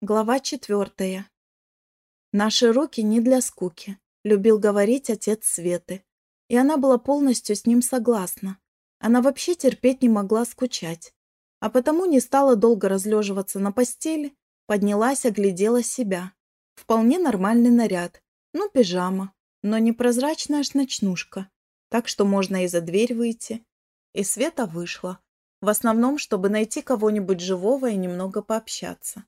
Глава четвертая. Наши руки не для скуки, любил говорить отец Светы. И она была полностью с ним согласна. Она вообще терпеть не могла скучать. А потому не стала долго разлеживаться на постели, поднялась, оглядела себя. Вполне нормальный наряд. Ну, пижама, но не прозрачная аж ночнушка. Так что можно и за дверь выйти. И Света вышла. В основном, чтобы найти кого-нибудь живого и немного пообщаться.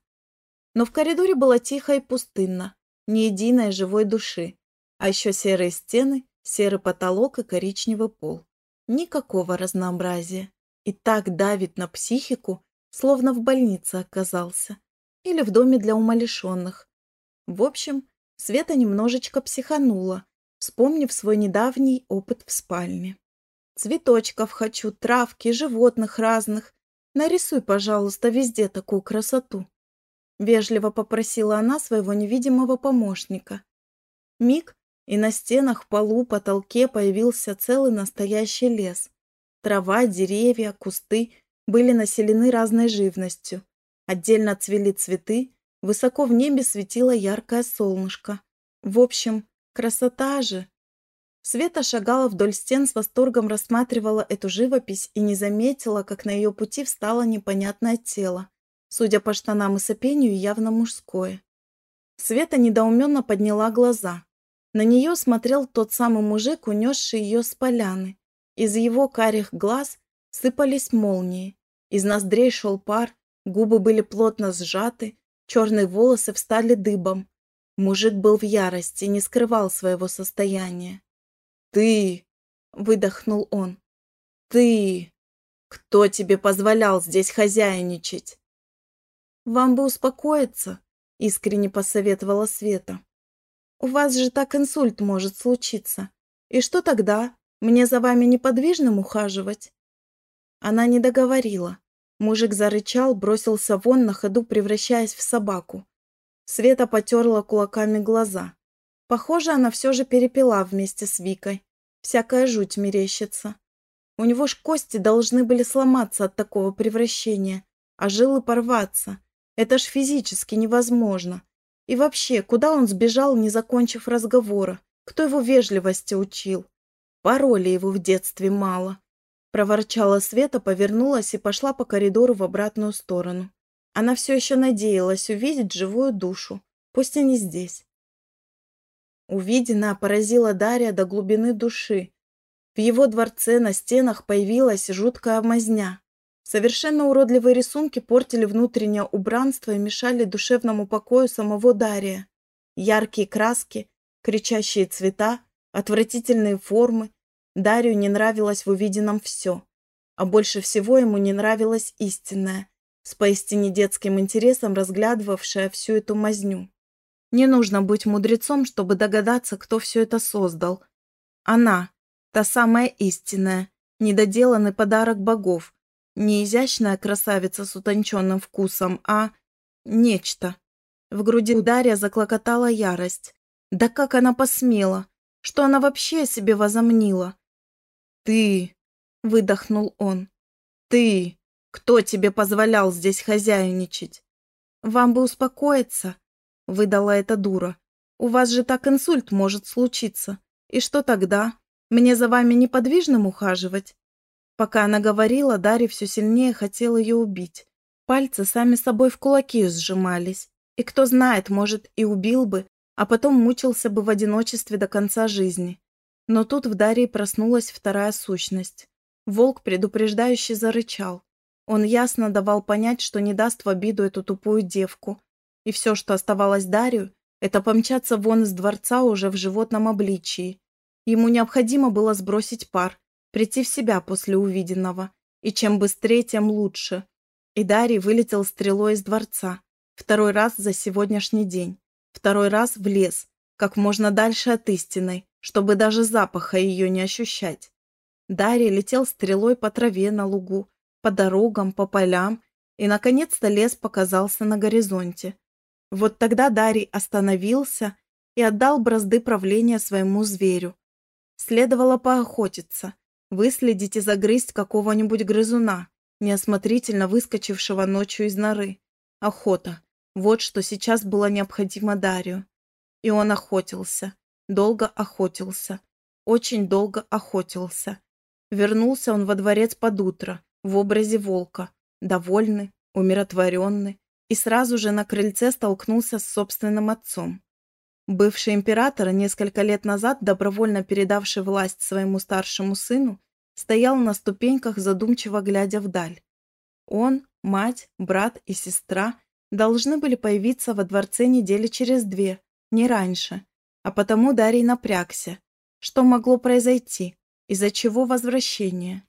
Но в коридоре было тихо и пустынно, ни единой живой души, а еще серые стены, серый потолок и коричневый пол. Никакого разнообразия. И так давит на психику, словно в больнице оказался. Или в доме для умалишенных. В общем, Света немножечко психанула, вспомнив свой недавний опыт в спальне. «Цветочков хочу, травки, животных разных. Нарисуй, пожалуйста, везде такую красоту». Вежливо попросила она своего невидимого помощника. Миг, и на стенах, полу, потолке появился целый настоящий лес. Трава, деревья, кусты были населены разной живностью. Отдельно цвели цветы, высоко в небе светило яркое солнышко. В общем, красота же! Света шагала вдоль стен с восторгом рассматривала эту живопись и не заметила, как на ее пути встало непонятное тело. Судя по штанам и сопению, явно мужское. Света недоуменно подняла глаза. На нее смотрел тот самый мужик, унесший ее с поляны. Из его карих глаз сыпались молнии. Из ноздрей шел пар, губы были плотно сжаты, черные волосы встали дыбом. Мужик был в ярости, не скрывал своего состояния. «Ты!» — выдохнул он. «Ты! Кто тебе позволял здесь хозяйничать?» «Вам бы успокоиться», — искренне посоветовала Света. «У вас же так инсульт может случиться. И что тогда? Мне за вами неподвижным ухаживать?» Она не договорила. Мужик зарычал, бросился вон на ходу, превращаясь в собаку. Света потерла кулаками глаза. Похоже, она все же перепила вместе с Викой. Всякая жуть мерещится. У него ж кости должны были сломаться от такого превращения, а жилы порваться. Это ж физически невозможно. И вообще, куда он сбежал, не закончив разговора? Кто его вежливости учил? Пароли его в детстве мало. Проворчала Света, повернулась и пошла по коридору в обратную сторону. Она все еще надеялась увидеть живую душу, пусть и не здесь. Увиденное поразило Дарья до глубины души. В его дворце на стенах появилась жуткая мазня. Совершенно уродливые рисунки портили внутреннее убранство и мешали душевному покою самого Дария. Яркие краски, кричащие цвета, отвратительные формы. Дарию не нравилось в увиденном все. А больше всего ему не нравилось истинное, с поистине детским интересом разглядывавшая всю эту мазню. Не нужно быть мудрецом, чтобы догадаться, кто все это создал. Она, та самая истинная, недоделанный подарок богов, не изящная красавица с утонченным вкусом, а нечто. В груди Дарья заклокотала ярость. Да как она посмела? Что она вообще о себе возомнила? «Ты!» — выдохнул он. «Ты! Кто тебе позволял здесь хозяйничать?» «Вам бы успокоиться», — выдала эта дура. «У вас же так инсульт может случиться. И что тогда? Мне за вами неподвижным ухаживать? Пока она говорила, Дарья все сильнее хотел ее убить. Пальцы сами собой в кулаки сжимались. И кто знает, может, и убил бы, а потом мучился бы в одиночестве до конца жизни. Но тут в Дарье проснулась вторая сущность. Волк предупреждающе зарычал. Он ясно давал понять, что не даст в обиду эту тупую девку. И все, что оставалось Дарью, это помчаться вон из дворца уже в животном обличии. Ему необходимо было сбросить пар, прийти в себя после увиденного. И чем быстрее, тем лучше. И Дарий вылетел стрелой из дворца. Второй раз за сегодняшний день. Второй раз в лес, как можно дальше от истины, чтобы даже запаха ее не ощущать. Дарий летел стрелой по траве на лугу, по дорогам, по полям, и, наконец-то, лес показался на горизонте. Вот тогда Дарий остановился и отдал бразды правления своему зверю. Следовало поохотиться, Выследить и загрызть какого-нибудь грызуна, неосмотрительно выскочившего ночью из норы. Охота. Вот что сейчас было необходимо Дарию. И он охотился, долго охотился, очень долго охотился. Вернулся он во дворец под утро, в образе волка, довольный, умиротворенный, и сразу же на крыльце столкнулся с собственным отцом. Бывший император, несколько лет назад добровольно передавший власть своему старшему сыну, стоял на ступеньках, задумчиво глядя вдаль. Он, мать, брат и сестра должны были появиться во дворце недели через две, не раньше, а потому Дарий напрягся. Что могло произойти? Из-за чего возвращение?